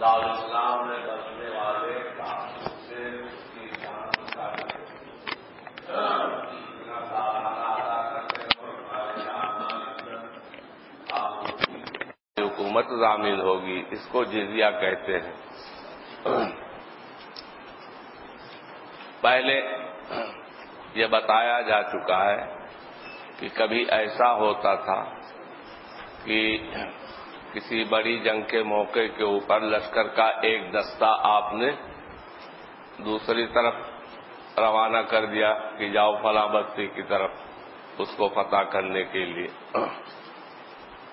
دارالاسلام میں بسنے والے سے حکومت ضامین ہوگی اس کو جزیہ کہتے ہیں۔ پہلے یہ بتایا جا چکا ہے کہ کبھی ایسا ہوتا تھا کہ کسی بڑی جنگ کے موقع کے اوپر لشکر کا ایک دستہ آپ نے دوسری طرف روانہ کر دیا کہ جاؤ فلاں بستی کی طرف اس کو فتح کرنے کے لیے۔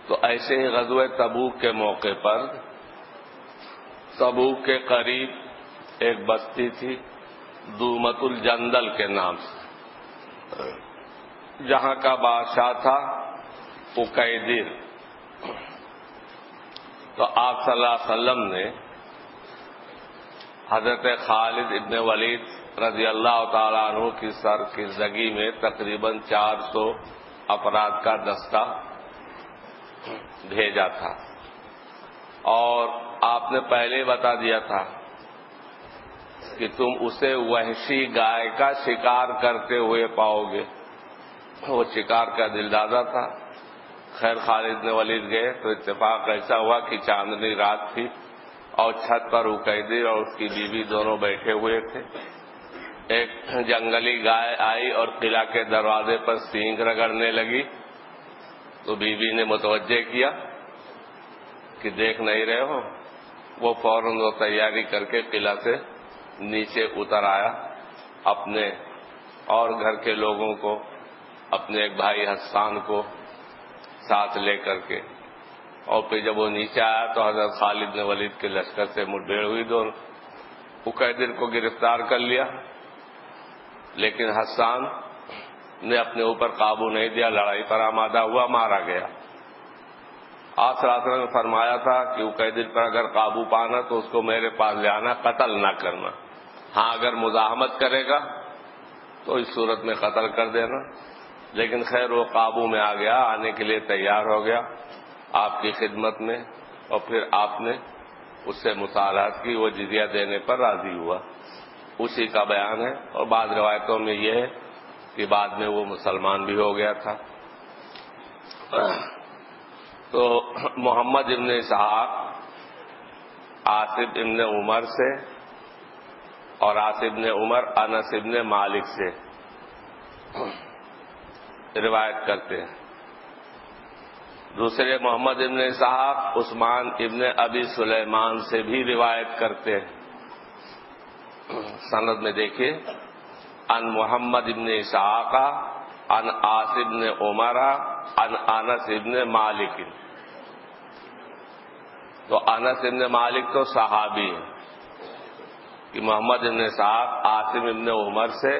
تو ایسے ہی غزوہ تبوک کے موقع پر تبوک کے قریب ایک بستی تھی، دومت الجندل کے نام سے۔ جہاں کا بادشاہ تھا، وہ اکیدر تو آپ صلی اللہ علیہ وسلم نے حضرت خالد ابن ولید رضی اللہ تعالیٰ عنہ کی سر کی زگی میں تقریباً چار سو افراد کا دستہ بھیجا تھا۔ اور آپ نے پہلے بتا دیا تھا کہ تم اسے وحشی گائے کا شکار کرتے ہوئے پاؤ گے۔ وہ شکار کا دل دادا تھا۔ خیر خالد نے ولید گئے تو اتفاق ایسا ہوا کہ چاندنی رات تھی اور چھت پر اکیدر اور اس کی بیوی دونوں بیٹھے ہوئے تھے۔ ایک جنگلی گائے آئی اور قلعہ کے دروازے پر سینگ رگڑنے لگی۔ تو بیوی نے متوجہ کیا کہ دیکھ نہیں رہے ہو۔ وہ فوراً وہ تیاری کر کے قلعہ سے نیچے اتر آیا، اپنے اور گھر کے لوگوں کو، اپنے ایک بھائی حسان کو ساتھ لے کر کے۔ اور پھر جب وہ نیچے آیا تو حضرت خالد نے ولید کے لشکر سے مٹبھیڑ ہوئی دونوں اقیدر کو گرفتار کر لیا، لیکن حسان نے اپنے اوپر قابو نہیں دیا، لڑائی پر آمادہ ہوا، مارا گیا۔ آسرا نے فرمایا تھا کہ اقیدر پر اگر قابو پانا تو اس کو میرے پاس لے آنا، قتل نہ کرنا۔ ہاں اگر مزاحمت کرے گا تو اس صورت میں قتل کر دینا۔ لیکن خیر، وہ قابو میں آ گیا، آنے کے لیے تیار ہو گیا آپ کی خدمت میں، اور پھر آپ نے اس سے مطالعات کی، وہ جزیہ دینے پر راضی ہوا۔ اسی کا بیان ہے، اور بعض روایتوں میں یہ ہے کہ بعد میں وہ مسلمان بھی ہو گیا تھا۔ تو محمد ابن اسحاق، آصف ابن عمر سے اور آصف ابن عمر، انس ابن مالک سے روایت کرتے ہیں۔ دوسرے محمد ابن صاحب عثمان ابن ابی سلیمان سے بھی روایت کرتے ہیں۔ سند میں دیکھیے۔ ان محمد ابن اسحاق، ان آصف ابن عمرا ان انس ابن مالک۔ تو انس ابن مالک تو صحابی ہے کہ محمد ابن صاحب آصف ابن عمر سے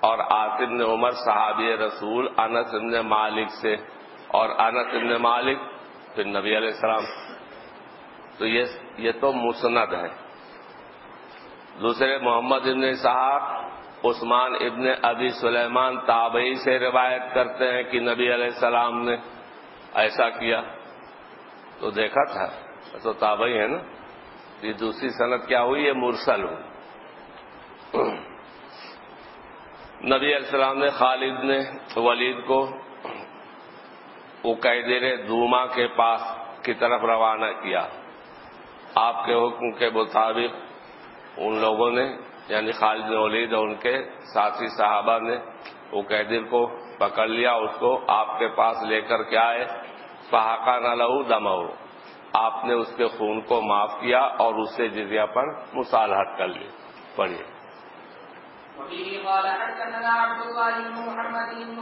اور آصف نے عمر صحابی رسول، انس ابن مالک سے اور انس ابن مالک پھر نبی علیہ السلام۔ تو یہ تو مسند ہے۔ دوسرے محمد ابن صاحب عثمان ابن ابی سلیمان تابعی سے روایت کرتے ہیں کہ نبی علیہ السلام نے ایسا کیا۔ تو دیکھا تھا، تو تابعی ہے نا۔ یہ دوسری صنعت کیا ہوئی؟ یہ مرسل ہوئی۔ نبی علیہ السلام نے خالد نے ولید کو وہ قیدر دوما کے پاس کی طرف روانہ کیا۔ آپ کے حکم کے مطابق ان لوگوں نے یعنی خالد ولید اور ان کے ساتھی صحابہ نے وہ قیدر کو پکڑ لیا، اس کو آپ کے پاس لے کر کے آئے۔ فہاقہ نہ لہو دم آپ نے اس کے خون کو معاف کیا اور اس سے جزیہ پر مصالحت کر لی۔ پڑھیے۔ وفيه قال حدثنا عبد الله بن محمد بن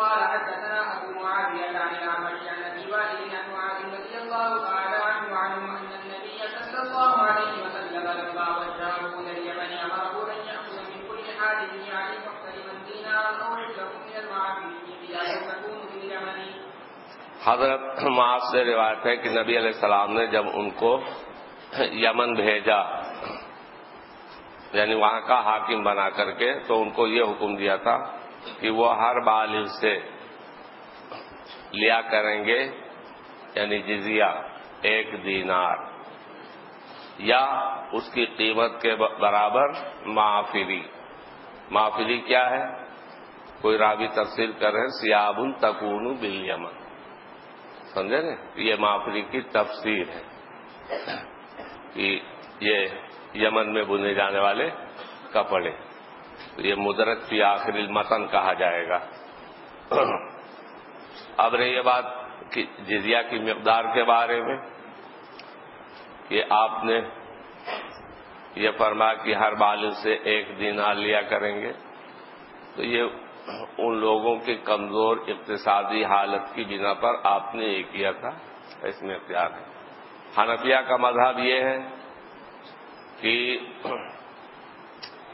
قال حدثنا ابو معاويه عن الاعمش عن ابي وائل عن معاذ رضي الله تعالى عنه ان النبي صلى الله عليه وسلم لما وجهه الى اليمن امره ان ياخذ من كل يعني دينارا او عشره من بدايه تكون في اليمن. حضرت معاذ سے روایت ہے کہ نبی علیہ السلام نے جب ان کو یمن بھیجا یعنی وہاں کا حاکم بنا کر کے تو ان کو یہ حکم دیا تھا کہ وہ ہر بالغ سے لیا کریں گے یعنی جزیہ ایک دینار، یا اس کی قیمت کے برابر معافری۔ معافری کیا ہے؟ کوئی راوی تفصیل کر رہے ہیں سیاب تکون بل یمن سمجھے نا؟ یہ معافری کی تفسیر ہے کہ یہ یمن میں بنے جانے والے کپڑے۔ یہ مدرت کی آخری متن کہا جائے گا۔ اب رہی یہ بات کہ جزیہ کی مقدار کے بارے میں کہ آپ نے یہ فرما کہ ہر بالغ سے ایک دن لیا کریں گے۔ تو یہ ان لوگوں کی کمزور اقتصادی حالت کی بنا پر آپ نے یہ کیا تھا۔ اس میں اختیار ہے۔ حنفیہ کا مذہب یہ ہے کہ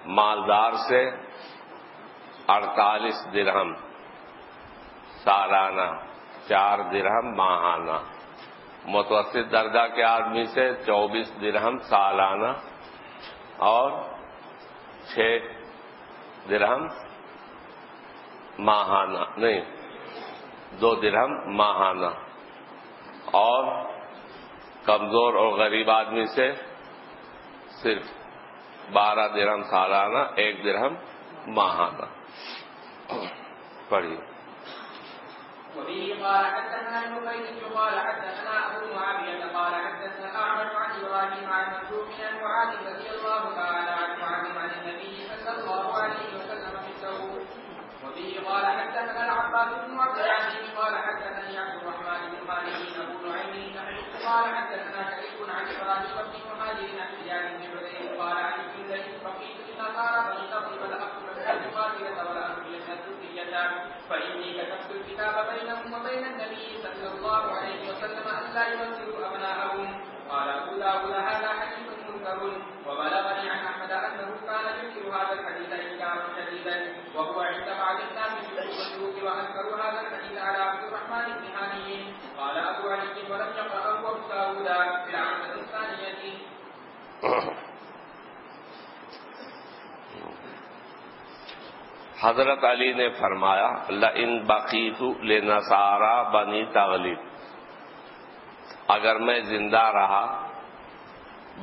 مالدار سے اڑتالیس درہم، سالانہ چار درہم ماہانہ۔ متوسط درجہ کے آدمی سے چوبیس درہم سالانہ اور چھ درہم ماہانہ، نہیں، دو درہم ماہانہ۔ اور کمزور اور غریب آدمی سے صرف بارہ درہم سالانہ، ایک درہم ماہانہ۔ پڑھیے۔ وبه قال حدثنا ابن قيس قال حدثنا ابو معاويه قال حدثنا اعمش عن ابراهيم عن مسروق عن معاذ رضي الله تعالى عنه عن عن النبي صلى الله عليه وسلم مثله وفيه قال حدثنا العباس بن عبد العزيز قال حدثني عبد الرحمن بن خالد ابو نعيم قال حدثنا شريك عن ابراهيم بن مهاجر عن حجاج بن حذيفه قال عن ابن زيد فقيت لنصارى بني تغلب الاخذ القاتله ولا اكل الذريه فاني كتبت الكتاب بينهم وبين النبي صلى الله عليه وسلم ان لا يمثلوا ابناءهم قال ابو داود، هذا حديث منكر. وبلغني عن احمد انه كان ينكر هذا الحديث انكارا شديدا. وهو عند بعض الناس في السلوك وانكر هذا الحديث على عبد الرحمن بن هاني. قال ابو علي، ولم يقرأه ابو داود في العامة الثانية. حضرت علی نے فرمایا ان بقیت لنصارا بنی تغلب اگر میں زندہ رہا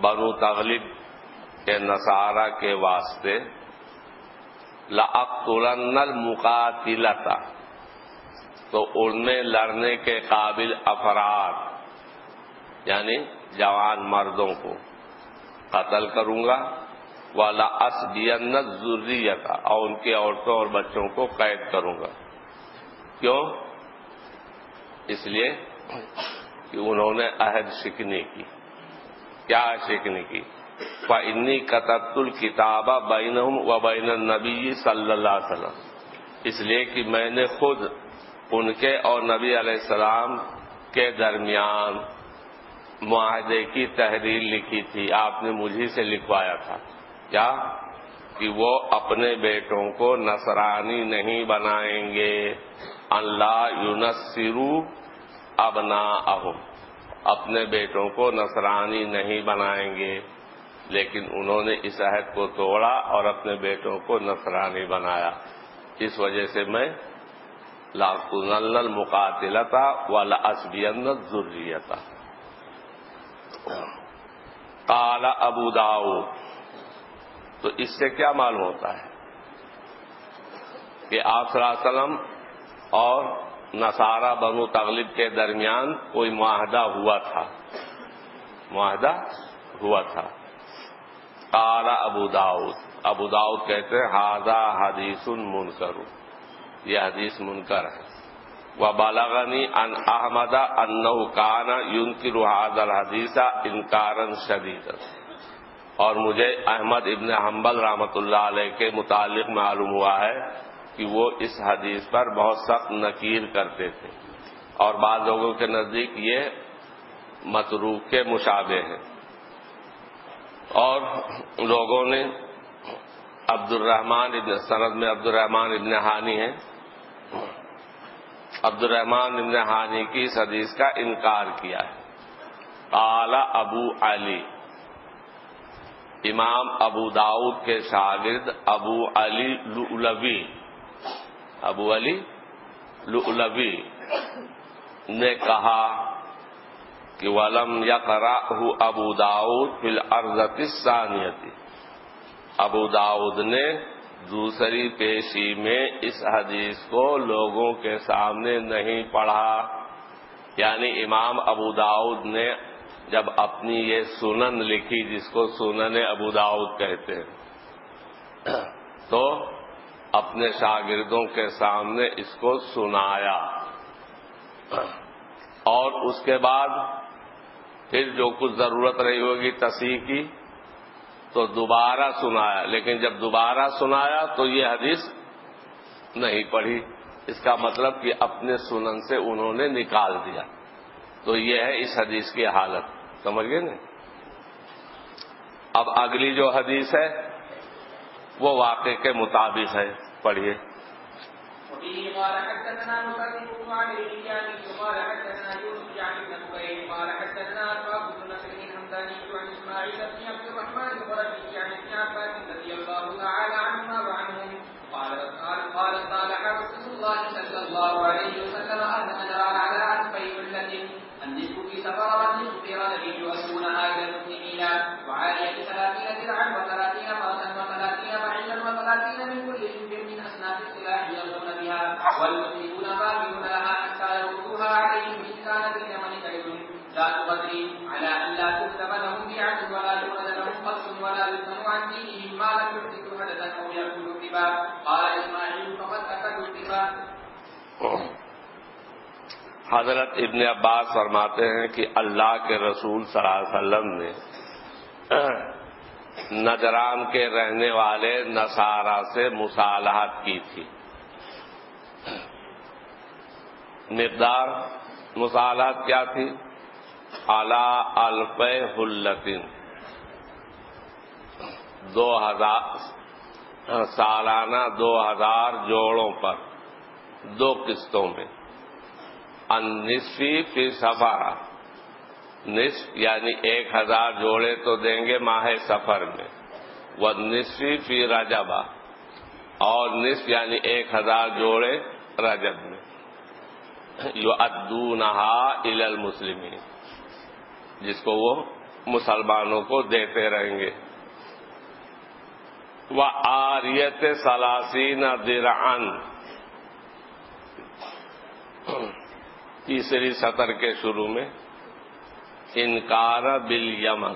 بنو تغلب کے نصارہ کے واسطے لاقتلن المقاتلتا تو ان میں لڑنے کے قابل افراد یعنی جوان مردوں کو قتل کروں گا والا اسبینت ضروریت اور ان کی عورتوں اور بچوں کو قید کروں گا۔ کیوں؟ اس لیے کہ انہوں نے عہد شکنی کی۔ کیا شکنی کی؟ انی قطب الکتاب بین و بین النبی صلی اللہ علیہ وسلم۔ اس لیے کہ میں نے خود ان کے اور نبی علیہ السلام کے درمیان معاہدے کی تحریر لکھی تھی۔ آپ نے مجھے سے لکھوایا تھا۔ کیا کہ وہ اپنے بیٹوں کو نصرانی نہیں بنائیں گے؟ اللہ یونسرو ابنا اپنے بیٹوں کو نصرانی نہیں بنائیں گے۔ لیکن انہوں نے اس عہد کو توڑا اور اپنے بیٹوں کو نصرانی بنایا۔ اس وجہ سے میں لاکل مقاتلتا والا اسبین ضروریتا کالا ابو داؤ تو اس سے کیا معلوم ہوتا ہے کہ آپ صلی اللہ علیہ وسلم اور نصارہ بنو تغلب کے درمیان کوئی معاہدہ ہوا تھا؟ معاہدہ ہوا تھا۔ کالا ابو داؤد ابو داؤد کہتے ہیں ہاضا حدیث منکر۔ یہ حدیث منکر ہے۔ وہ بالاغنی ان احمد ان کانا یون کی روحاد الحدیثہ انکارن شدید اور مجھے احمد ابن حنبل رحمت اللہ علیہ کے متعلق معلوم ہوا ہے کہ وہ اس حدیث پر بہت سخت نکیر کرتے تھے۔ اور بعض لوگوں کے نزدیک یہ متروک کے مشابے ہیں۔ اور لوگوں نے عبد الرحمان ابن سند میں عبد الرحمان ابن ہانی ہے عبد الرحمان ابن ہانی کی اس حدیث کا انکار کیا ہے۔ اعلی ابو علی۔ امام ابو داؤد کے شاگرد ابو علی لؤلوی۔ ابو علی لؤلوی نے کہا کہ ولم یقرا ابو داؤد فی الارض ثانیتی ابو داؤد نے دوسری پیشی میں اس حدیث کو لوگوں کے سامنے نہیں پڑھا۔ یعنی امام ابو داؤد نے جب اپنی یہ سنن لکھی جس کو سنن ابو داؤد کہتے ہیں، تو اپنے شاگردوں کے سامنے اس کو سنایا۔ اور اس کے بعد پھر جو کچھ ضرورت رہی ہوگی تصحیح کی، تو دوبارہ سنایا۔ لیکن جب دوبارہ سنایا تو یہ حدیث نہیں پڑھی۔ اس کا مطلب کہ اپنے سنن سے انہوں نے نکال دیا۔ تو یہ ہے اس حدیث کی حالت۔ سمجھ گئے نا اب اگلی جو حدیث ہے وہ واقع کے مطابق ہے پڑھیے قال حدثنا بن عن قال حدثنا قال حدثنا اسماعيل بن عبد الرحمن القرشي عن ابن عباس رضي الله تعالى عنهما وعنهم قال قال قال صالح رسول الله صلى الله عليه وسلم ان نرى على انفي مله النصف في سفر والنصف في رجل يؤدونها الى المسلمين وعاليه ثلاثين درعا وثلاثين فرسا وثلاثين بعيرا وثلاثين من كل شبر من اصناف السلاح يغزون بها والمسلمون باقون لها حتى يردوها عليهم ان كانت اليمن كيد ذات بدر على ان لا تكتب لهم بيعه ولا يولد لهم قص ولا يثنوا عن دينهم ما لم يحدثوا حدثا او ياكلوا الربا. قال اسماعيل فقد اكلوا الربا. حضرت ابن عباس فرماتے ہیں کہ اللہ کے رسول صلی اللہ علیہ وسلم نے نجران کے رہنے والے نصارہ سے مصالحت کی تھی۔ مقدار مصالحت کیا تھی؟ اعلی الف حلتن دو ہزار سالانہ دو ہزار جوڑوں پر، دو قسطوں میں۔ نصفی فی سفارہ نصف یعنی ایک ہزار جوڑے تو دیں گے ماہ سفر میں۔ وہ نصفی فی رجبا اور نصف یعنی ایک ہزار جوڑے رجب میں۔ یو ادو نہا ال جس کو وہ مسلمانوں کو دیتے رہیں گے۔ وہ آریت سلاسین درعن، تیسری سطر کے شروع میں۔ انکار بل یمن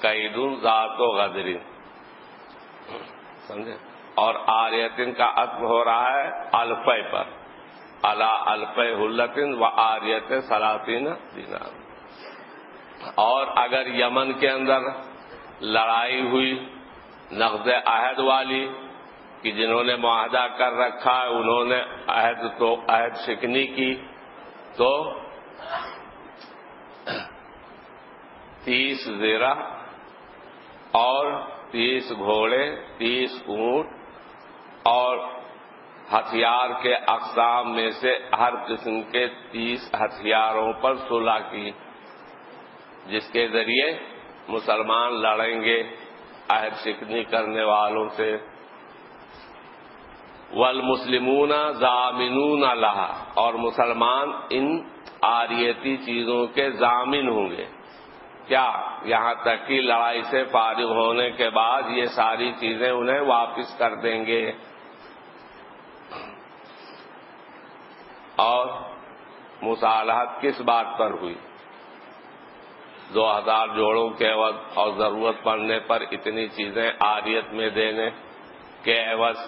قید ذات و غدرین سمجھے؟ اور آریتن کا عطف ہو رہا ہے الفے پر۔ اللہ الف حلتن و آریت سلاطین دینار۔ اور اگر یمن کے اندر لڑائی ہوئی نقد عہد والی کہ جنہوں نے معاہدہ کر رکھا ہے انہوں نے عہد تو، عہد شکنی کی، تو تیس زیرہ اور تیس گھوڑے، تیس اونٹ اور ہتھیار کے اقسام میں سے ہر قسم کے تیس ہتھیاروں پر صلح کی، جس کے ذریعے مسلمان لڑیں گے عہد شکنی کرنے والوں سے۔ والمسلمون ضامنون اللہ اور مسلمان ان آریتی چیزوں کے ضامن ہوں گے۔ کیا یہاں تک کہ لڑائی سے فارغ ہونے کے بعد یہ ساری چیزیں انہیں واپس کر دیں گے۔ اور مصالحت کس بات پر ہوئی؟ دو ہزار جوڑوں کے عوض اور ضرورت پڑنے پر اتنی چیزیں آریت میں دینے کے عوض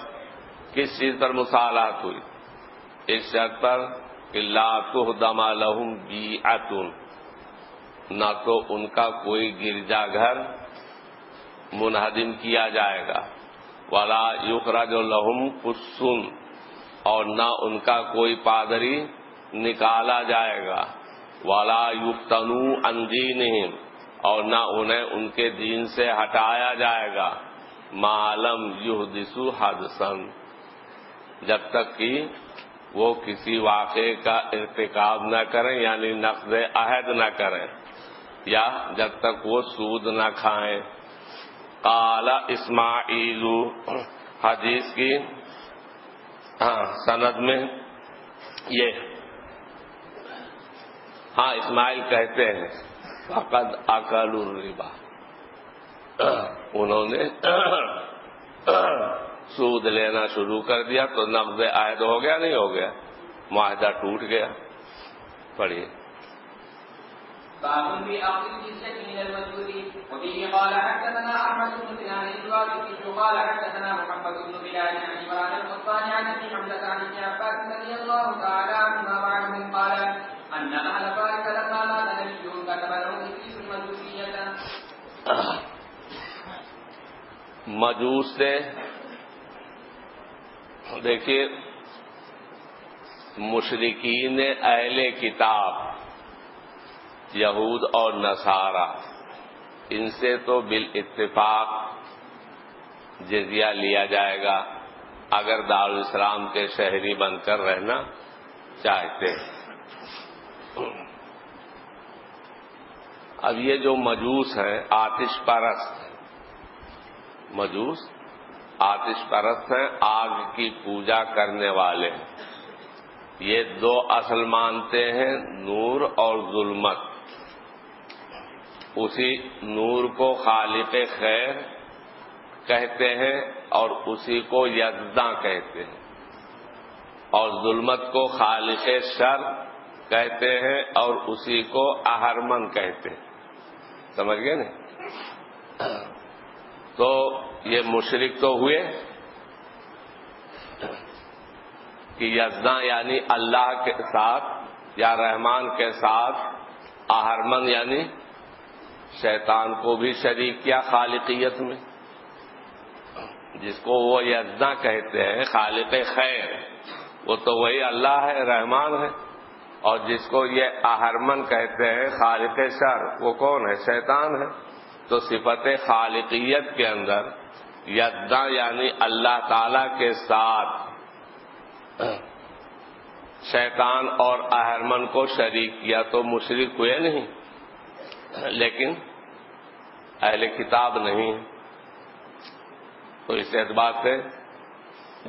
کس چیز پر مصالحت ہوئی؟ اس شرط پر کہ لاتح دما لہم بی نہ تو ان کا کوئی گرجا گھر منہدم کیا جائے گا۔ ولا یوکرا جو لہم کسن اور نہ ان کا کوئی پادری نکالا جائے گا۔ والا یفتنو اندین اور نہ انہیں ان کے دین سے ہٹایا جائے گا۔ معلوم یوہ دسو حدسن جب تک کہ وہ کسی واقعے کا ارتکاب نہ کریں یعنی نقد عہد نہ کریں۔ یا جب تک وہ سود نہ کھائیں۔ کالا اسماعیل، حدیث کی ہاں سند میں یہ۔ ہاں اسماعیل کہتے ہیں، فقد اکل الربا۔ انہوں نے سود لینا شروع کر دیا تو نقد عائد ہو گیا، نہیں ہو گیا، معاہدہ ٹوٹ گیا۔ پڑھیے۔ باب في أخذ الجزية من المسجود وفيه قال حدثنا أحمد بن سنان الوابي قال حدثنا محمد بن بلال عن عمران القطان عن أبي حمزة عن ابن عباس رضي الله تعالى عنهما وعنهم قال أن أهل فارس لما مات نبي كتب لهم إبليس المجوسية مجوس سے دیکھیے مشرقین اہل کتاب یہود اور نصارہ۔ ان سے تو بال اتفاق جزیہ لیا جائے گا اگر دارالاسلام کے شہری بن کر رہنا چاہتے۔ ہیں اب یہ جو مجوس ہیں آتش پرست مجوس، آتش پرست ہیں، آگ کی پوجا کرنے والے۔ یہ دو اصل مانتے ہیں، نور اور ظلمت۔ اسی نور کو خالق خیر کہتے ہیں اور اسی کو یزداں کہتے ہیں۔ اور ظلمت کو خالق شر کہتے ہیں اور اسی کو اہرمن کہتے ہیں۔ سمجھ گئے نا؟ تو یہ مشرق تو ہوئے کہ یزداں یعنی اللہ کے ساتھ یا رحمان کے ساتھ آہرمن یعنی شیطان کو بھی شریک کیا خالقیت میں؟ جس کو وہ یزداں کہتے ہیں، خالق خیر۔ وہ تو وہی اللہ ہے، رحمان ہے۔ اور جس کو یہ اہرمن کہتے ہیں، خالق شر، وہ کون ہے؟ شیطان ہے۔ تو صفت خالقیت کے اندر یداں یعنی اللہ تعالی کے ساتھ شیطان اور اہرمن کو شریک کیا تو مشرق ہوئے نہیں؟ لیکن اہل کتاب نہیں تو اس اعتبار سے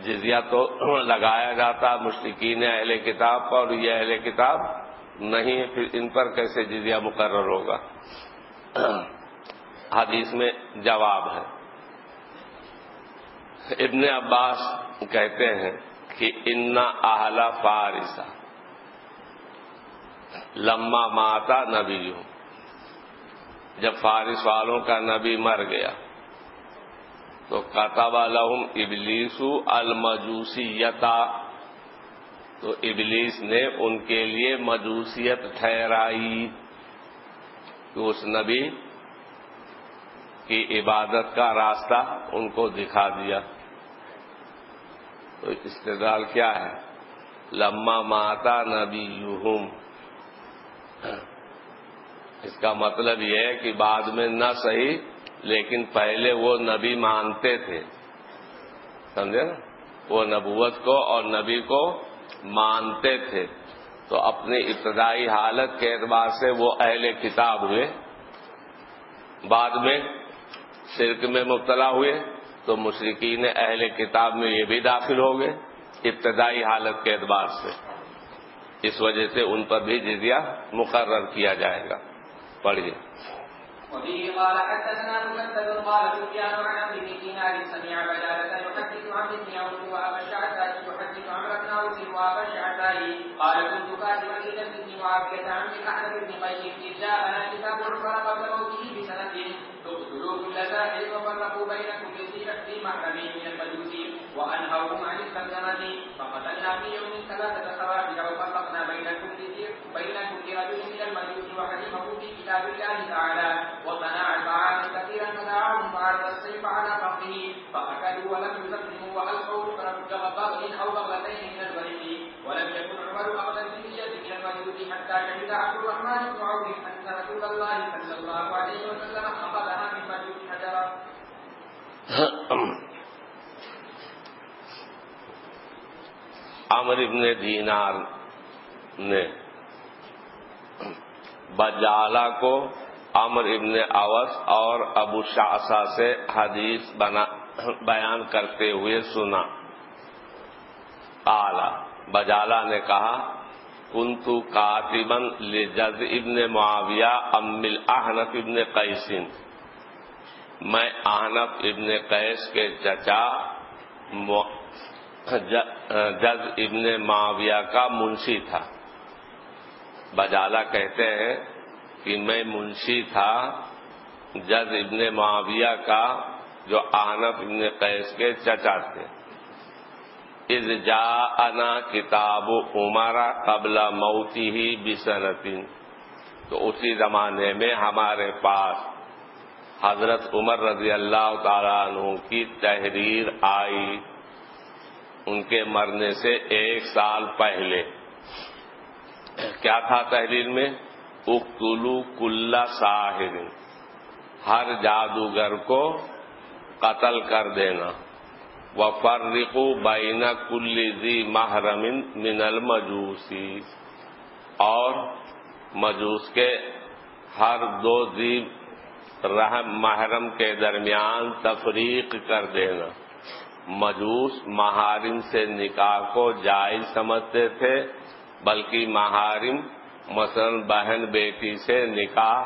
جزیہ تو لگایا جاتا مشرقین اہل کتاب پر اور یہ اہل کتاب نہیں پھر ان پر کیسے جزیہ مقرر ہوگا؟ حدیث میں جواب ہے۔ ابن عباس کہتے ہیں کہ انا اہلا فارسا لما ماتا نبی ہوں جب فارس والوں کا نبی مر گیا تو کتب لہم ابلیسو المجوسیتا، تو ابلیس نے ان کے لیے مجوسیت ٹھہرائی کہ اس نبی کی عبادت کا راستہ ان کو دکھا دیا۔ تو استدال کیا ہے؟ لما ماتا نبی یوہم اس کا مطلب یہ ہے کہ بعد میں نہ صحیح، لیکن پہلے وہ نبی مانتے تھے۔ سمجھے نا؟ وہ نبوت کو اور نبی کو مانتے تھے۔ تو اپنی ابتدائی حالت کے اعتبار سے وہ اہل کتاب ہوئے۔ بعد میں شرک میں مبتلا ہوئے۔ تو مشرقین اہل کتاب میں یہ بھی داخل ہو گئے ابتدائی حالت کے اعتبار سے۔ اس وجہ سے ان پر بھی جزیہ مقرر کیا جائے گا۔ پڑھیے وفيه قال حدثنا مسدد قال سفيان عن ابي بن دينار سمع بجالة يحدث عن ابن عوف وابا الشعثاء يحدث عن ابن عوف وابا الشعثاء قال كنت كاتبا الى ابن معاوية عن احد بن قيس اذ جاءنا كتاب عمر قبل موته بسنة اقتلوا كل ساحر وفرقوا بينكم في محرم من المجوس وانهوهم عن السلمة فقتلنا في يوم ثلاثة سواحل وفرقنا بينكم بينكم لرجل من المجوس وحكمه في كتاب الله تعالى وصنع طعاما كثيرا فدعاهم فعرض السيف على فخذه فاكلوا ولم يسلموا والقوا بغل او بغلتين من الورق ولم يكن عمر اخذ الجزيه من المجوس حتى شهد عبد الرحمن بن عوف ان رسول الله صلى الله عليه وسلم اخذها من مجوس حجرا عمر ابن دینار نے بجالا کو امر ابن اوس اور ابو شاسا سے حدیث بنا بیان کرتے ہوئے سنا۔ آلہ بجالا نے کہا کنتو کاتبن لجز ابن معاویہ امل احنف ابن قیسن میں احنف ابن قیس کے چچا جز ابن معاویہ کا منشی تھا۔ بجالا کہتے ہیں کہ میں منشی تھا، جز ابن معاویہ کا جو آنف ابن قیس کے چچا تھے۔ از جا انا کتاب عمارا قبل موتی ہی بسنتین۔ تو اسی زمانے میں ہمارے پاس حضرت عمر رضی اللہ تعالیٰ عنہ کی تحریر آئی۔ ان کے مرنے سے ایک سال پہلے۔ کیا تھا تحریر میں؟ اختلو کل ساحر، ہر جادوگر کو قتل کر دینا۔ و فرقو بین کل زی محرم من المجوسی اور مجوس کے ہر دو زی رحم، محرم کے درمیان تفریق کر دینا۔ مجوس محارم سے نکاح کو جائز سمجھتے تھے، بلکہ محارم مثلا بہن بیٹی سے نکاح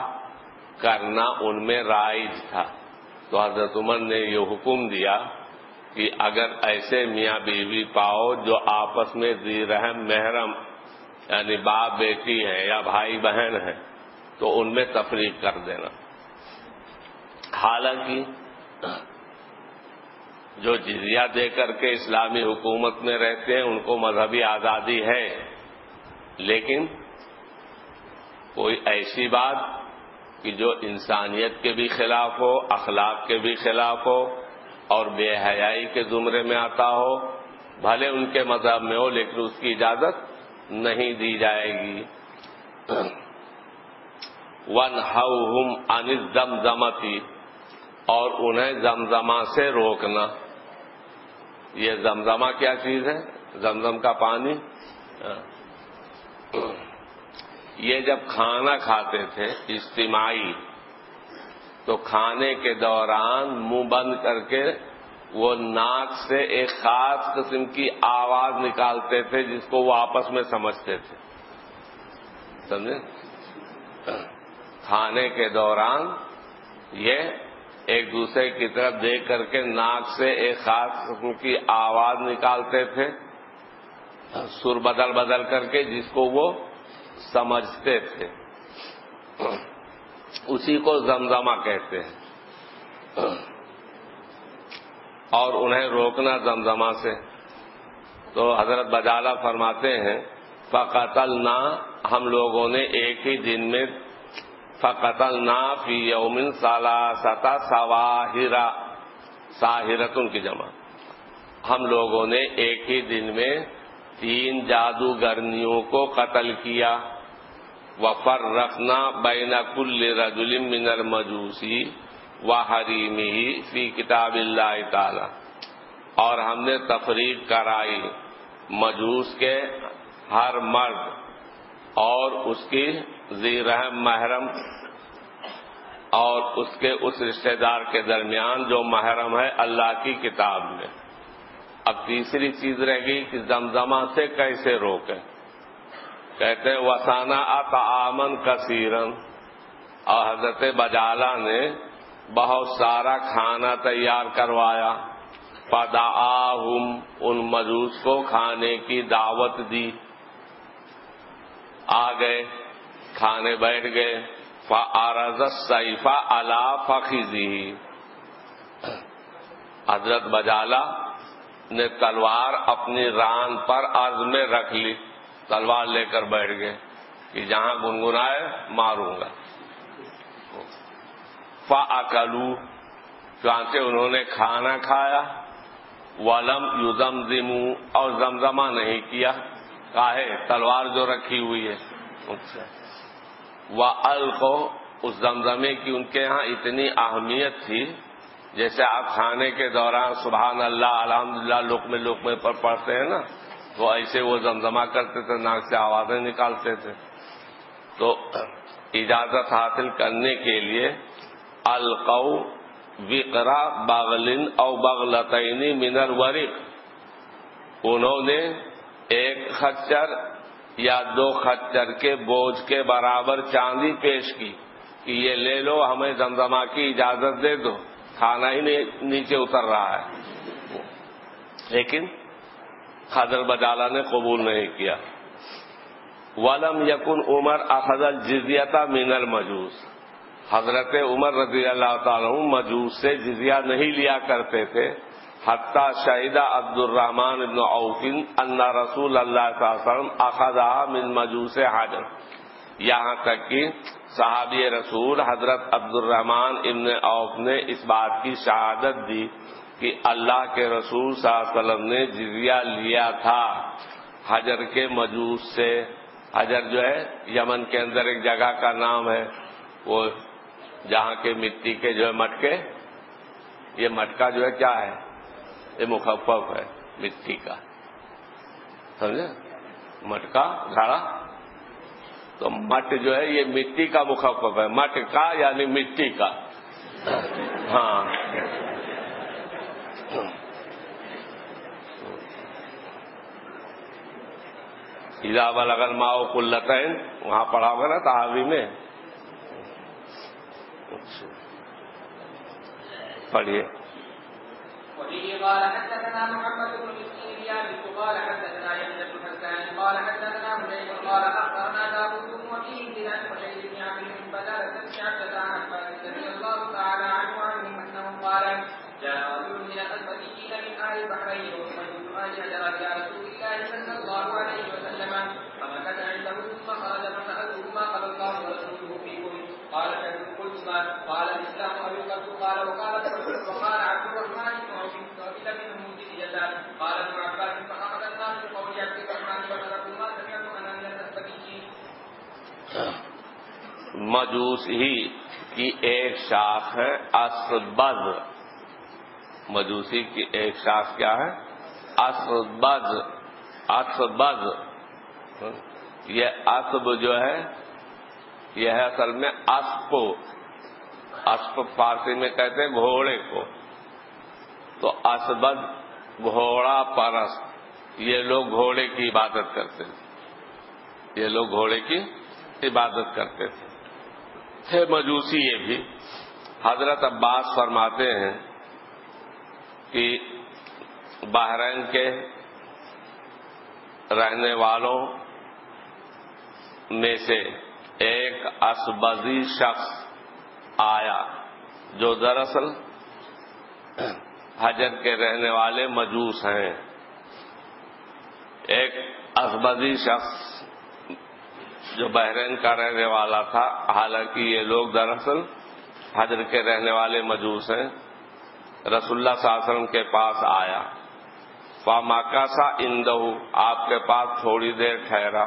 کرنا ان میں رائج تھا۔ تو حضرت عمر نے یہ حکم دیا کہ اگر ایسے میاں بیوی پاؤ جو آپس میں دی رحم محرم یعنی باپ بیٹی ہے یا بھائی بہن ہے تو ان میں تفریق کر دینا۔ حالانکہ جو جزیہ دے کر کے اسلامی حکومت میں رہتے ہیں، ان کو مذہبی آزادی ہے۔ لیکن کوئی ایسی بات کہ جو انسانیت کے بھی خلاف ہو، اخلاق کے بھی خلاف ہو اور بے حیائی کے زمرے میں آتا ہو، بھلے ان کے مذہب میں ہو، لیکن اس کی اجازت نہیں دی جائے گی۔ ون ہاؤ ہم ان زمزمتی اور انہیں زمزمہ سے روکنا۔ یہ زمزمہ کیا چیز ہے؟ زمزم کا پانی؟ یہ جب کھانا کھاتے تھے اجتماعی، تو کھانے کے دوران منہ بند کر کے وہ ناک سے ایک خاص قسم کی آواز نکالتے تھے جس کو وہ آپس میں سمجھتے تھے۔ سمجھے؟ کھانے کے دوران یہ ایک دوسرے کی طرف دیکھ کر کے ناک سے ایک خاص قسم کی آواز نکالتے تھے، سر بدل بدل کر کے جس کو وہ سمجھتے تھے۔ اسی کو زمزمہ کہتے ہیں۔ اور انہیں روکنا زمزمہ سے۔ تو حضرت بجالہ فرماتے ہیں فقتل نہ ہم لوگوں نے ایک ہی دن میں فقتل نہ فی یومن سالہ ستا سواہرا ساحرت ان کی جمع۔ ہم لوگوں نے ایک ہی دن میں تین جادوگرنیوں کو قتل کیا۔ وفر رکھنا بین کل رجل من المجوسی و حریمی فی کتاب اللہ تعالی اور ہم نے تفریق کرائی مجوس کے ہر مرد اور اس کی زیرحم محرم اور اس کے اس رشتہ دار کے درمیان جو محرم ہے اللہ کی کتاب میں۔ اب تیسری چیز رہ گئی کہ زمزمہ سے کیسے روکیں؟ کہتے ہیں وسانہ اطعامن کثیرن اور حضرت بجالہ نے بہت سارا کھانا تیار کروایا۔ پدا ان مجوس کو کھانے کی دعوت دی۔ آ گئے۔ کھانے بیٹھ گئے۔ فارض سیفا اللہ فخی حضرت بجالہ نے تلوار اپنی ران پر عرض میں رکھ لی۔ تلوار لے کر بیٹھ گئے کہ جہاں گنگنائے ماروں گا۔ فا اکلو چانچے انہوں نے کھانا کھایا۔ ولم یو زم اور زمزمہ نہیں کیا۔ کاہے، تلوار جو رکھی ہوئی ہے۔ اچھا۔ وہ القو اس زمزمے کی ان کے ہاں اتنی اہمیت تھی، جیسے آپ کھانے کے دوران سبحان اللہ الحمد للہ لقمے لقمے پر پڑھتے ہیں نا، تو ایسے وہ زمزمہ کرتے تھے، ناک سے آوازیں نکالتے تھے۔ تو اجازت حاصل کرنے کے لیے القو وقرا باغلن او بغلطینی منر ورق انہوں نے ایک خچر یا دو خچر کے، بوجھ کے برابر چاندی پیش کی کہ یہ لے لو، ہمیں زمزمہ کی اجازت دے دو۔ کھانا ہی نیچے اتر رہا ہے۔ لیکن خضر بدالہ نے قبول نہیں کیا۔ ولم یقن عمر اخذ الجزیتا من المجوس۔ حضرت عمر رضی اللہ تعالیٰ مجوس سے جزیہ نہیں لیا کرتے تھے۔ حتیٰ شہیدہ عبد الرحمان ابن عوفن ان رسول اللہ صلی اللہ علیہ وسلم اخذا من مجوس حاجر یہاں تک کہ صحابی رسول حضرت عبد الرحمان ابن عوف نے اس بات کی شہادت دی کہ اللہ کے رسول صلی اللہ علیہ وسلم نے جزیہ لیا تھا حجر کے مجوس سے۔ حجر جو ہے، یمن کے اندر ایک جگہ کا نام ہے۔ وہ جہاں کے مٹی کے جو ہے، مٹکے۔ یہ مٹکا جو ہے کیا ہے؟ یہ مخفف ہے، مٹی کا۔ سمجھے؟ مٹکا گھڑا تو مٹ جو ہے، یہ مٹی کا مخفف ہے۔ مٹ کا یعنی مٹی کا۔ ہاں۔ اجاب اگر ماؤ کلتین وہاں پڑھا ہوگا نا تحاوی میں۔ اچھا۔ پڑھیے۔ وفيه قال حدثنا محمد بن مسكين بيابس قال حدثنا يحيى بن حسان قال حدثنا هشيم قال اخبرنا داوود وفيه بلال وشيخ بن عبد بن بدالة بن عبدة عباس رضي الله تعالى عنه عنهم انه قال، جاء رجل من الاسوديين من اهل البحرين وحميد بن هاجر الى رسول الله صلى الله عليه وسلم، فمكث عنده ثم خرج فسالته ما قال الله ورسوله فيكم؟ قال، قلت ما؟ قال الاسلام ابي قال، وقال عبد الرحمن بن عوف وكلا منهم جزية قال ابن عباس فاخذ الناس بقول عبد الرحمن وتركوا ما سمعت انا من الاسبكيين مجوس ہی کی ایک شاخ ہے اسبد مجوسی کی ایک شاخ کیا ہے؟ اسبد اسبد یہ اسب جو ہے، یہ ہے اصل میں اسپ اسپ فارسی میں کہتے ہیں گھوڑے کو۔ تو اسبد گھوڑا پرست۔ یہ لوگ گھوڑے کی عبادت کرتے تھے یہ لوگ گھوڑے کی عبادت کرتے تھے۔ تھے مجوسی یہ بھی، حضرت عباس فرماتے ہیں کہ بحرین کے رہنے والوں میں سے ایک اسبزی شخص آیا جو دراصل حجر کے رہنے والے مجوس ہیں۔ ایک اسبزی شخص جو بحرین کا رہنے والا تھا، حالانکہ یہ لوگ دراصل حجر کے رہنے والے مجوس ہیں۔ رسول اللہ صلی اللہ علیہ وسلم کے پاس آیا۔ فاماکا سا اندہ آپ کے پاس تھوڑی دیر ٹھہرا۔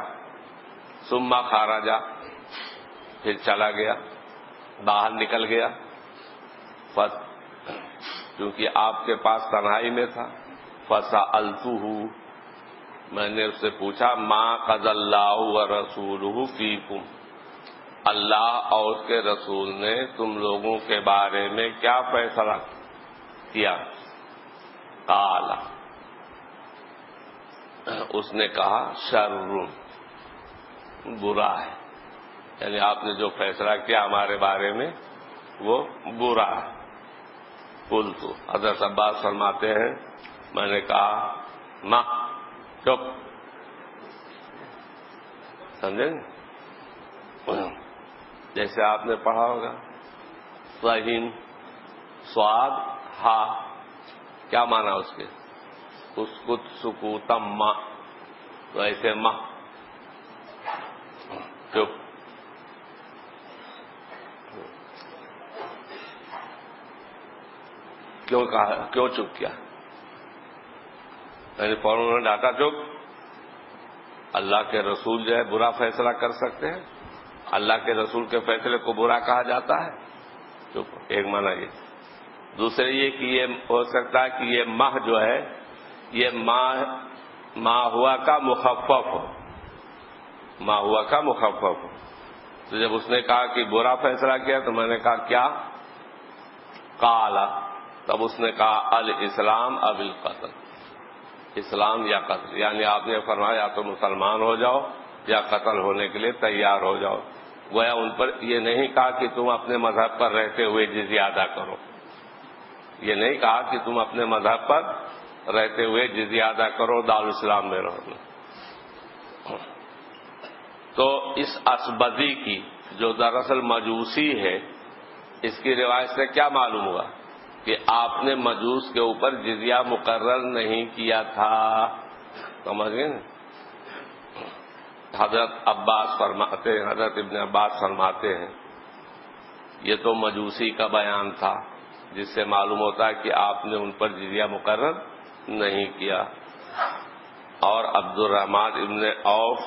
سما کھارا جا پھر چلا گیا۔ باہر نکل گیا۔ فت کیونکہ آپ کے پاس تنہائی میں تھا۔ فسا التو ہوں میں نے اس سے پوچھا ماں قد اللہ و رسول فی اللہ اور اس کے رسول نے تم لوگوں کے بارے میں کیا فیصلہ کیا؟ کالا اس نے کہا شرم برا ہے۔ یعنی آپ نے جو فیصلہ کیا ہمارے بارے میں، وہ برا ہے۔ کل تو حضرت عباس فرماتے ہیں، میں نے کہا ماں چپ سمجھے جیسے آپ نے پڑھا ہوگا فہیم سواد ہا کیا مانا اس کے اس کت سکوتم ماں تو ایسے ماں چپ کیوں کہا کیوں چپ کیا یعنی فوراً انہوں نے ڈاٹا چپ اللہ کے رسول جو ہے برا فیصلہ کر سکتے ہیں۔ اللہ کے رسول کے فیصلے کو برا کہا جاتا ہے۔ چپ ایک مانا یہ۔ دوسرے یہ کہ یہ ہو سکتا ہے کہ یہ ماہ جو ہے، یہ ماہ ماہ ہوا کا مخفف ہو۔ ماہ ہوا کا مخفف ہو۔ تو جب اس نے کہا کہ برا فیصلہ کیا تو میں نے کہا کیا؟ کالا تب اس نے کہا، الاسلام اب القتل۔ اسلام یا قتل یعنی آپ نے فرمایا یا تو مسلمان ہو جاؤ یا قتل ہونے کے لیے تیار ہو جاؤ۔ گویا ان پر یہ نہیں کہا کہ تم اپنے مذہب پر رہتے ہوئے جزیہ ادا کرو۔ یہ نہیں کہا کہ تم اپنے مذہب پر رہتے ہوئے جزیہ ادا کرو دارالاسلام میں رہو۔ تو اس اسبدی کی جو دراصل مجوسی ہے، اس کی روایت سے کیا معلوم ہوا؟ کہ آپ نے مجوس کے اوپر جزیہ مقرر نہیں کیا تھا۔ سمجھ گئے حضرت عباس فرماتے ہیں، حضرت ابن عباس فرماتے ہیں، یہ تو مجوسی کا بیان تھا، جس سے معلوم ہوتا ہے کہ آپ نے ان پر جزیہ مقرر نہیں کیا۔ اور عبد الرحمان ابن اوف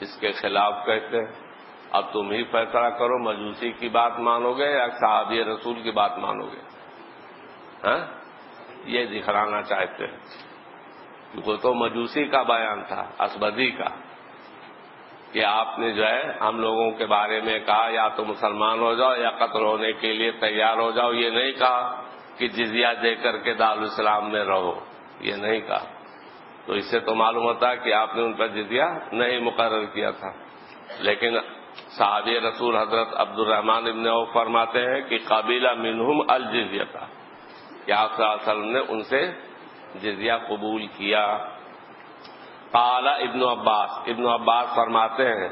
اس کے خلاف کہتے ہیں، اب تم ہی فیصلہ کرو مجوسی کی بات مانو گے یا صحابی رسول کی بات مانو گے؟ ہاں؟ یہ دکھلانا چاہتے ہیں۔ کیونکہ تو مجوسی کا بیان تھا، اسبدی کا۔ کہ آپ نے جو ہے، ہم لوگوں کے بارے میں کہا، یا تو مسلمان ہو جاؤ، یا قتل ہونے کے لیے تیار ہو جاؤ۔ یہ نہیں کہا کہ جزیہ دے کر کے دارالاسلام میں رہو۔ یہ نہیں کہا۔ تو اس سے تو معلوم ہوتا ہے کہ آپ نے ان پر جزیہ نہیں مقرر کیا تھا۔ لیکن صحابی رسول حضرت عبد الرحمان ابن او فرماتے ہیں کہ قبیلہ منہم الجزیہ تھا۔ کہ آپ صلی اللہ علیہ وسلم نے ان سے جزیہ قبول کیا۔ قالا ابن عباس ابن عباس فرماتے ہیں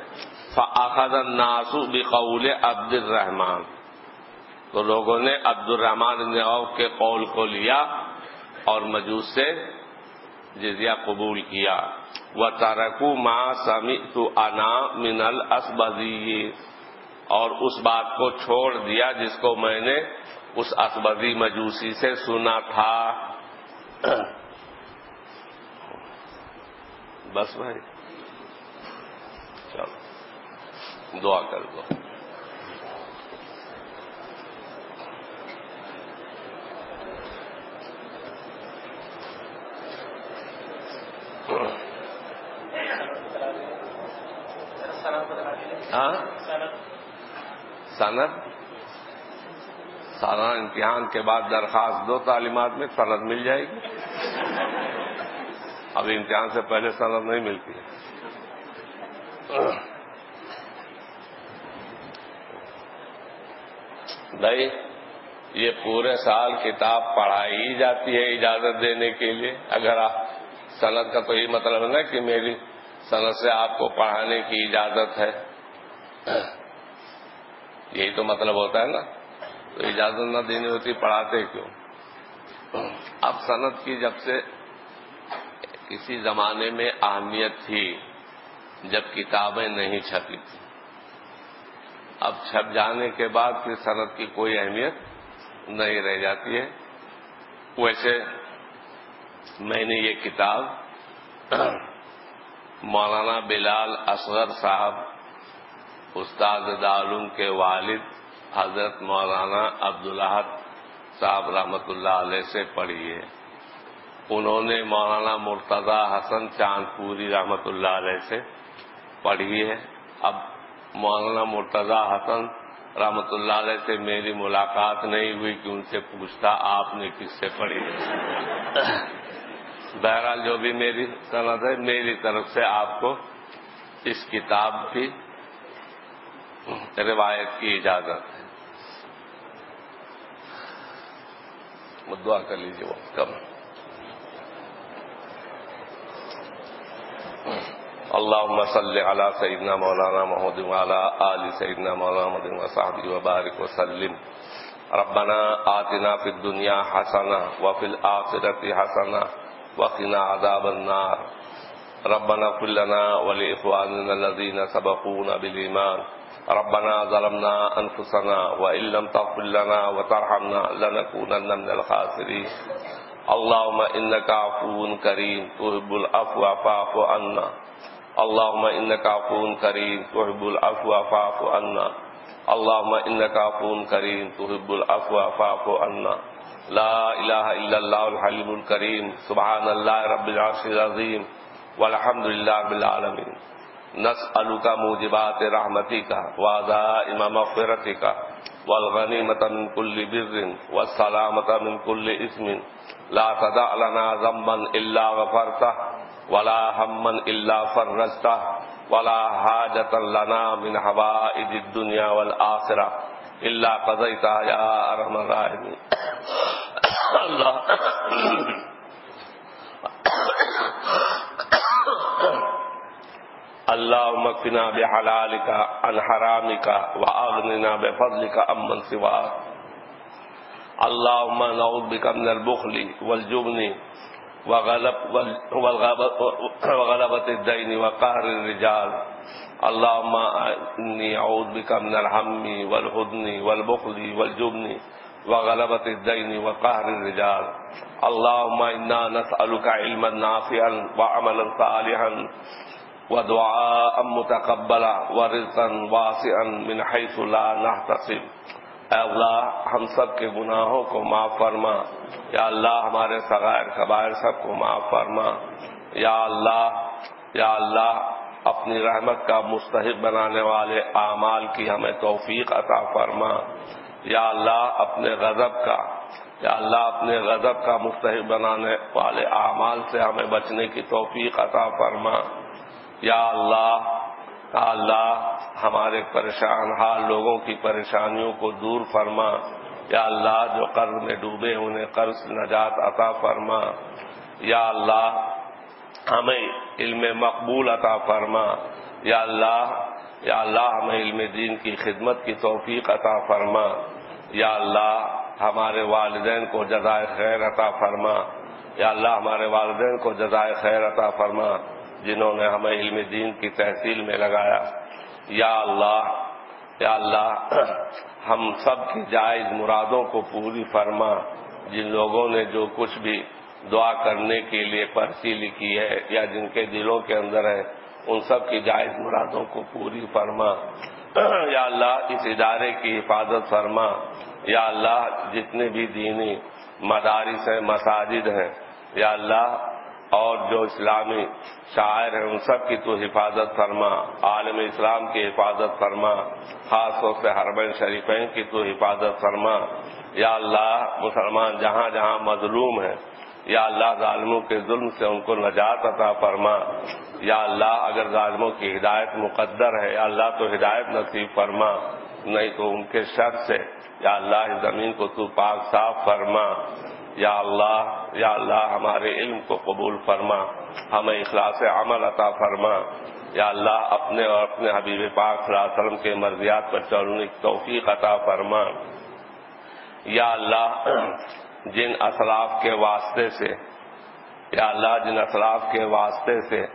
فاخذ الناس بقول عبد الرحمان تو لوگوں نے عبد الرحمان ابن عوف کے قول کو لیا اور مجوس سے جزیہ قبول کیا۔ وہ ترکو ماں سمی تو انا من الاسبدی اور اس بات کو چھوڑ دیا جس کو میں نے اس اسبدی مجوسی سے سنا تھا۔ بس بھائی۔ چلو دعا کر دو۔ ہاں؟ سند؟ سارا امتحان کے بعد درخواست دو تعلیمات میں سند مل جائے گی۔ ابھی امتحان سے پہلے سند نہیں ملتی ہے۔ بھائی، یہ پورے سال کتاب پڑھائی جاتی ہے اجازت دینے کے لیے۔ اگر آپ صنعت کا تو یہ مطلب ہے نا کہ میری صنعت سے آپ کو پڑھانے کی اجازت ہے۔ یہی تو مطلب ہوتا ہے نا۔ تو اجازت نہ دینی ہوتی، پڑھاتے کیوں؟ اب صنعت کی جب سے کسی زمانے میں اہمیت تھی، جب کتابیں نہیں چھپی تھی اب چھپ جانے کے بعد پھر صنعت کی کوئی اہمیت نہیں رہ جاتی ہے۔ ویسے میں نے یہ کتاب مولانا بلال اصغر صاحب، استاد دارالعلوم کے والد حضرت مولانا عبدالحد صاحب رحمت اللہ علیہ سے پڑھی ہے انہوں نے مولانا مرتضی حسن چاند پوری رحمت اللہ علیہ سے پڑھی ہے اب مولانا مرتضی حسن رحمت اللہ علیہ سے میری ملاقات نہیں ہوئی کہ ان سے پوچھتا آپ نے کس سے پڑھی۔ بہرحال جو بھی میری صنعت ہے، میری طرف سے آپ کو اس کتاب کی روایت کی اجازت ہے۔ دعا کر لیجیے وہ کم۔ اللهم صل على سيدنا مولانا محمد وعلى آل سيدنا مولانا محمد وصحبه وبارك وسلم ربنا آتنا في الدنيا حسنة وفي الآخرة حسنة وقنا عذاب النار۔ ربنا اغفر لنا ولإخواننا الذين سبقونا بالإيمان ربنا ظلمنا أنفسنا وإن لم تغفر لنا وترحمنا لنكونن من الخاسرين. اللهم إنك عفو كريم تحب العفو فاعف عنا. اللهم إنك عفو كريم تحب العفو فاعف عنا. اللهم إنك عفو كريم تحب العفو فاعف عنا. لا إله إلا الله الحليم الكريم. سبحان الله رب العرش العظيم. والحمد لله رب العالمين. نس کا موجبات رحمتی کا وادہ امام فرتی کا والغنی من کل برن و سلامت من کل اسم لا تدع لنا ذنبا الا غفرته ولا هما الا فرجته ولا حاجة لنا من حوائج الدنيا والآخرة. الا قضيتها يا ارحم الراحمين. الله. اللہ مکفنا بے اللهم اكفنا بحلالك عن حرامك واغننا بفضلك عمن سواك. اللهم نعوذ بك من البخل والجبن وغلب وغلبة الدين الرجال. اللهم اني اعوذ بك من الهم والحزن والبخل والجبن وغلبة الدين وقهر الرجال. اللهم انا نسألك علما نافعا وعملا صالحا ودعاء متقبلا ورزقا واسعا من حيث لا نحتسب۔ اے اللہ، ہم سب کے گناہوں کو معاف فرما۔ یا اللہ، ہمارے سغائر قبائر سب کو معاف فرما۔ یا اللہ یا اللہ، اپنی رحمت کا مستحب بنانے والے اعمال کی ہمیں توفیق عطا فرما۔ یا اللہ، اپنے غضب کا، یا اللہ، اپنے غضب کا مستحب بنانے والے اعمال سے ہمیں بچنے کی توفیق عطا فرما۔ یا اللہ اللہ، ہمارے پریشان حال، لوگوں کی پریشانیوں کو دور فرما۔ یا اللہ، جو قرض میں ڈوبے، انہیں قرض نجات عطا فرما۔ یا اللہ، ہمیں علم مقبول عطا فرما۔ یا اللہ یا اللہ، ہمیں علم دین کی خدمت کی توفیق عطا فرما۔ یا اللہ، ہمارے والدین کو جزائے خیر عطا فرما۔ یا اللہ، ہمارے والدین کو جزائے خیر عطا فرما۔ جنہوں نے ہمیں علم دین کی تحصیل میں لگایا۔ یا اللہ یا اللہ، ہم سب کی جائز مرادوں کو پوری فرما۔ جن لوگوں نے جو کچھ بھی دعا کرنے کے لیے پرچی لکھی ہے یا جن کے دلوں کے اندر ہے، ان سب کی جائز مرادوں کو پوری فرما۔ یا اللہ، اس ادارے کی حفاظت فرما۔ یا اللہ، جتنے بھی دینی مدارس ہیں، مساجد ہیں، یا اللہ اور جو اسلامی شاعر ہیں، ان سب کی تو حفاظت فرما، عالم اسلام کی حفاظت فرما، خاص طور سے حربین شریفین کی تو حفاظت فرما۔ یا اللہ، مسلمان جہاں جہاں مظلوم ہیں، یا اللہ، ظالموں کے ظلم سے ان کو نجات عطا فرما۔ یا اللہ، اگر ظالموں کی ہدایت مقدر ہے، یا اللہ تو ہدایت نصیب فرما۔ نہیں تو ان کے شر سے، یا اللہ، اس زمین کو تو پاک صاف فرما۔ یا اللہ یا اللہ ہمارے علم کو قبول فرما، ہمیں اخلاص عمل عطا فرما۔ یا اللہ اپنے اور اپنے حبیب پاک صلی اللہ علیہ وسلم کے مرضیات پر چلنے کی توفیق عطا فرما۔ یا اللہ جن اسلاف کے واسطے سے، یا اللہ جن اسلاف کے واسطے سے،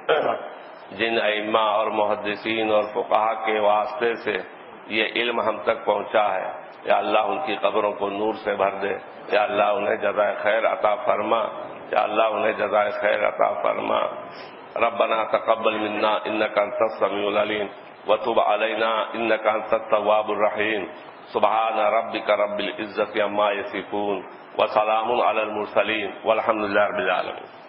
جن ائمہ اور محدثین اور فقہ کے واسطے سے یہ علم ہم تک پہنچا ہے۔ یا اللہ ان کی قبروں کو نور سے بھر دے۔ یا اللہ انہیں جزائے خیر عطا فرما۔ یا اللہ انہیں جزائے خیر عطا فرما۔ ربنا تقبل منا انك انت السميع العليم وتب علينا انك انت التواب الرحيم سبحان ربك رب العزه عما يصفون وسلام على المرسلين والحمد لله رب العالمين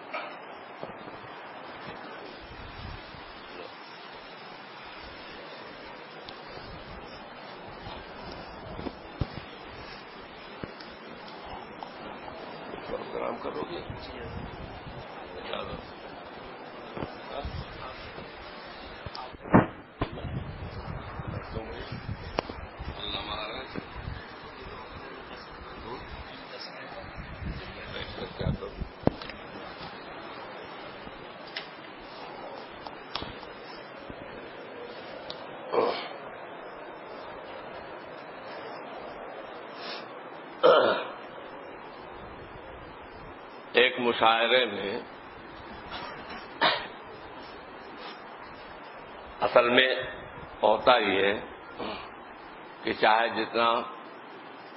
مشاعرے میں اصل میں ہوتا ہی ہے کہ چاہے جتنا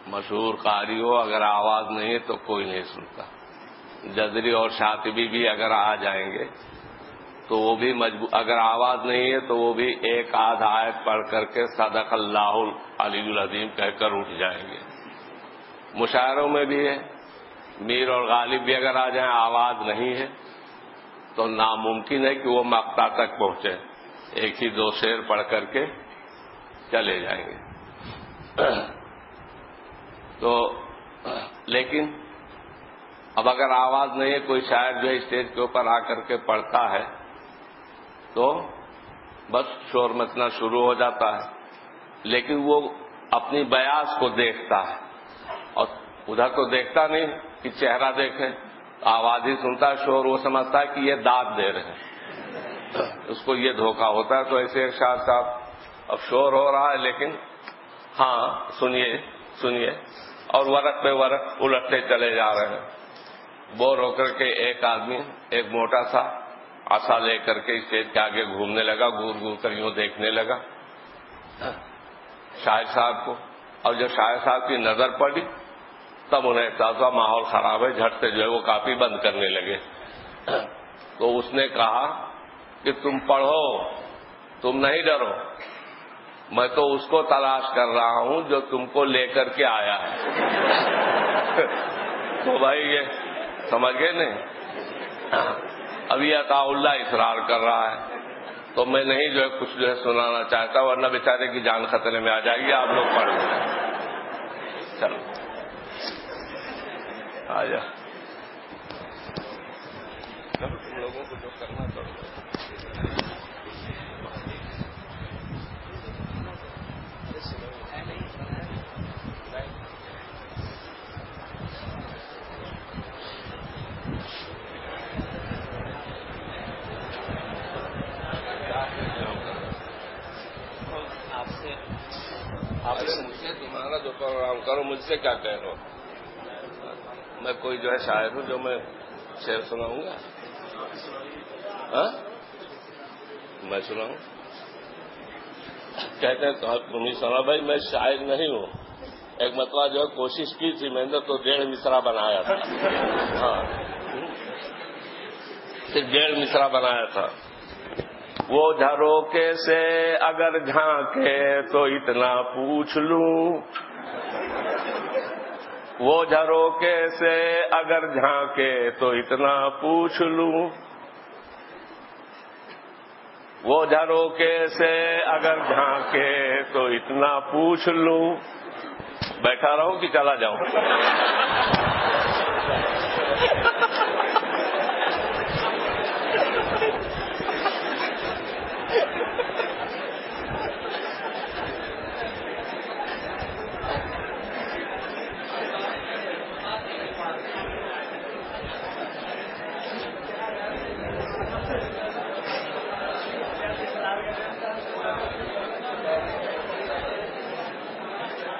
مشہور قاری ہو، اگر آواز نہیں ہے تو کوئی نہیں سنتا۔ جدری اور شاطبی بھی اگر آ جائیں گے تو وہ بھی مجبور اگر آواز نہیں ہے تو وہ بھی ایک آدھ آیت پڑھ کر کے صدق اللہ علی العظیم کہہ کر اٹھ جائیں گے۔ مشاعروں میں بھی ہے۔ میر اور غالب بھی اگر آ جائیں، آواز نہیں ہے، تو ناممکن ہے کہ وہ مقتا تک پہنچے۔ ایک ہی دو شیر پڑھ کر کے چلے جائیں گے۔ تو، لیکن اب اگر آواز نہیں ہے، کوئی شاعر جو ہے اسٹیج کے اوپر آ کر کے پڑھتا ہے، تو بس شور مچنا شروع ہو جاتا ہے۔ لیکن وہ اپنی بیاس کو دیکھتا ہے اور ادھر تو دیکھتا نہیں کہ چہرہ دیکھے آواز ہی سنتا ہے، شور، وہ سمجھتا ہے کہ یہ دانت دے رہے ہیں۔ اس کو یہ دھوکہ ہوتا ہے، تو ایسے ایک شاہ صاحب، اب شور ہو رہا ہے، لیکن ہاں سنیے سنیے۔ اور ورق پہ ورق الٹتے چلے جا رہے ہیں۔ بور ہو کر کے ایک آدمی، ایک موٹا سا آسا لے کر کے اسٹیج کے آگے گھومنے لگا، گور گور کر یوں دیکھنے لگا۔ شاہر صاحب کو اور جب شاہر صاحب کی نظر پڑی تب انہیں احساس ہوا ماحول خراب ہے، جھٹ سے جو ہے وہ کافی بند کرنے لگے۔ تو اس نے کہا کہ تم پڑھو، تم نہیں ڈرو۔ میں تو اس کو تلاش کر رہا ہوں جو تم کو لے کر کے آیا ہے۔ تو بھائی یہ سمجھ گئے نہیں۔ ابھی عطا اللہ اصرار کر رہا ہے۔ تو میں نہیں جو ہے کچھ جو ہے سنانا چاہتا، ورنہ بیچارے کی جان خطرے میں آ جائے گی، آپ لوگ پڑھ لیں۔ چلو۔ آ جا۔ تم لوگوں کو جو کرنا کرو آپ نے مجھ سے تمہارا جو پروگرام کرو مجھ سے کیا کہہ رہے ہو؟ میں کوئی جو ہے شاعر ہوں جو میں شعر سناؤں گا؟ ہاں؟ میں سناؤں؟ کہتے ہیں تم سنا بھائی میں شاعر نہیں ہوں۔ ایک مرتبہ جو ہے کوشش کی تھی میں نے تو ڈیڑھ مصرا بنایا تھا۔ ہاں۔ صرف ڈیڑھ مصرا بنایا تھا۔ وہ جھروکے سے اگر جھانکے تو اتنا پوچھ لوں۔ وہ جھروکے سے اگر جھانکے تو اتنا پوچھ لوں۔ وہ جھروکے سے اگر جھانکے تو اتنا پوچھ لوں۔ بیٹھا رہوں کہ چلا جاؤں؟